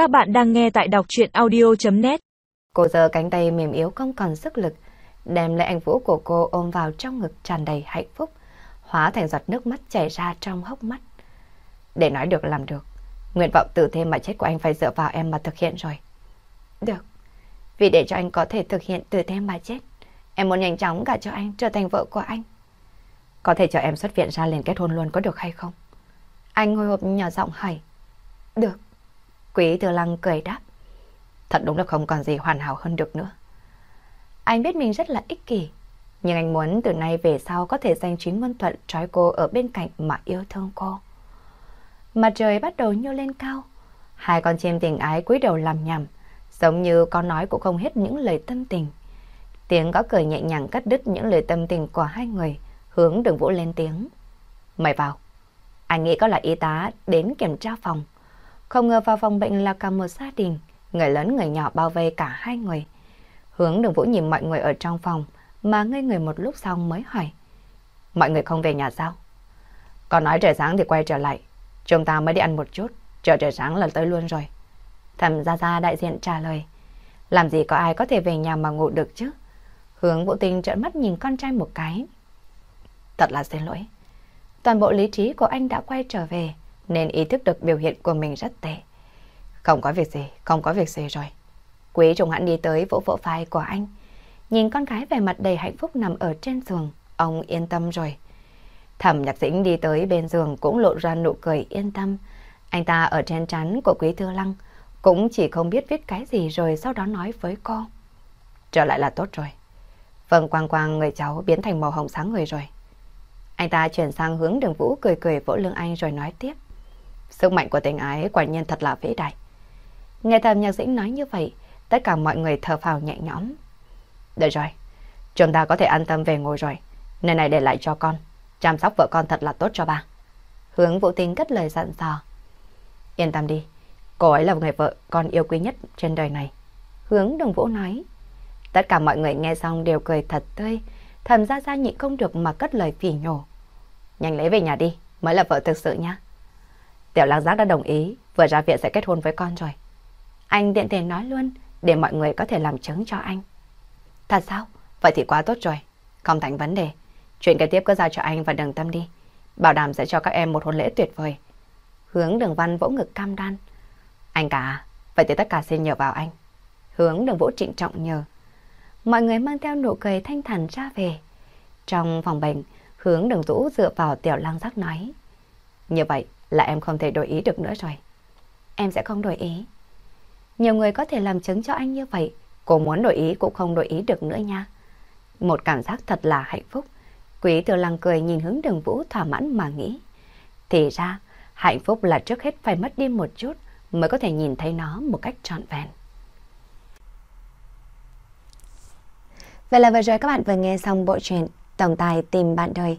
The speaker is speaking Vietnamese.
Các bạn đang nghe tại đọc chuyện audio.net Cô giờ cánh tay mềm yếu không còn sức lực, đem lấy anh Vũ của cô ôm vào trong ngực tràn đầy hạnh phúc, hóa thành giọt nước mắt chảy ra trong hốc mắt. Để nói được làm được, nguyện vọng tử thêm mà chết của anh phải dựa vào em mà thực hiện rồi. Được, vì để cho anh có thể thực hiện tử thêm mà chết, em muốn nhanh chóng cả cho anh trở thành vợ của anh. Có thể cho em xuất viện ra liền kết hôn luôn có được hay không? Anh ngồi hộp nhỏ giọng hỏi. Được. Quý Tử Lăng cười đáp. Thật đúng là không còn gì hoàn hảo hơn được nữa. Anh biết mình rất là ích kỷ, nhưng anh muốn từ nay về sau có thể dành chính ngôn Thuận trói cô ở bên cạnh mà yêu thương cô. Mặt trời bắt đầu nhô lên cao, hai con chim tình ái cúi đầu làm nhầm, giống như con nói cũng không hết những lời tâm tình. Tiếng có cười nhẹ nhàng cắt đứt những lời tâm tình của hai người, hướng đường vũ lên tiếng. Mời vào. Anh nghĩ có là y tá đến kiểm tra phòng. Không ngờ vào phòng bệnh là cả một gia đình, người lớn người nhỏ bao vây cả hai người. Hướng đường vũ nhìn mọi người ở trong phòng, mà ngây người một lúc sau mới hỏi. Mọi người không về nhà sao? Còn nói trời sáng thì quay trở lại. Chúng ta mới đi ăn một chút, chờ trời sáng là tới luôn rồi. Thầm gia gia đại diện trả lời. Làm gì có ai có thể về nhà mà ngủ được chứ? Hướng vũ tình trợn mắt nhìn con trai một cái. Thật là xin lỗi. Toàn bộ lý trí của anh đã quay trở về, nên ý thức được biểu hiện của mình rất tệ. Không có việc gì, không có việc gì rồi. Quý trùng hãn đi tới vỗ vỗ vai của anh. Nhìn con gái về mặt đầy hạnh phúc nằm ở trên giường, ông yên tâm rồi. Thẩm nhạc dĩnh đi tới bên giường cũng lộ ra nụ cười yên tâm. Anh ta ở trên trán của quý thư lăng, cũng chỉ không biết viết cái gì rồi sau đó nói với cô. Trở lại là tốt rồi. Vâng quang quang người cháu biến thành màu hồng sáng người rồi. Anh ta chuyển sang hướng đường vũ cười cười vỗ lưng anh rồi nói tiếp. Sức mạnh của tình ái quả nhiên thật là vĩ đại. Nghe thầm nhạc dĩnh nói như vậy, tất cả mọi người thở phào nhẹ nhõm. Được rồi, chúng ta có thể an tâm về ngồi rồi. Nơi này để lại cho con, chăm sóc vợ con thật là tốt cho ba. Hướng vũ tình cất lời dặn dò. Yên tâm đi, cô ấy là người vợ con yêu quý nhất trên đời này. Hướng đường vũ nói. Tất cả mọi người nghe xong đều cười thật tươi, thầm ra ra nhịn không được mà cất lời phỉ nhổ. Nhanh lấy về nhà đi, mới là vợ thực sự nhá. Tiểu lang giác đã đồng ý, vừa ra viện sẽ kết hôn với con rồi. Anh tiện thể nói luôn, để mọi người có thể làm chứng cho anh. Thật sao? Vậy thì quá tốt rồi. Không thành vấn đề. Chuyện kế tiếp cứ giao cho anh và đừng tâm đi. Bảo đảm sẽ cho các em một hôn lễ tuyệt vời. Hướng đường văn vỗ ngực cam đoan. Anh cả, vậy thì tất cả xin nhờ vào anh. Hướng đường vũ trịnh trọng nhờ. Mọi người mang theo nụ cười thanh thản ra về. Trong phòng bệnh, hướng đường vũ dựa vào tiểu lang giác nói. Như vậy là em không thể đổi ý được nữa rồi. Em sẽ không đổi ý. Nhiều người có thể làm chứng cho anh như vậy, cô muốn đổi ý cũng không đổi ý được nữa nha. Một cảm giác thật là hạnh phúc. Quý tiểu lăng cười nhìn hướng đường vũ thỏa mãn mà nghĩ. Thì ra, hạnh phúc là trước hết phải mất đi một chút mới có thể nhìn thấy nó một cách trọn vẹn. Vậy là vừa rồi các bạn vừa nghe xong bộ truyện Tổng tài tìm bạn đời.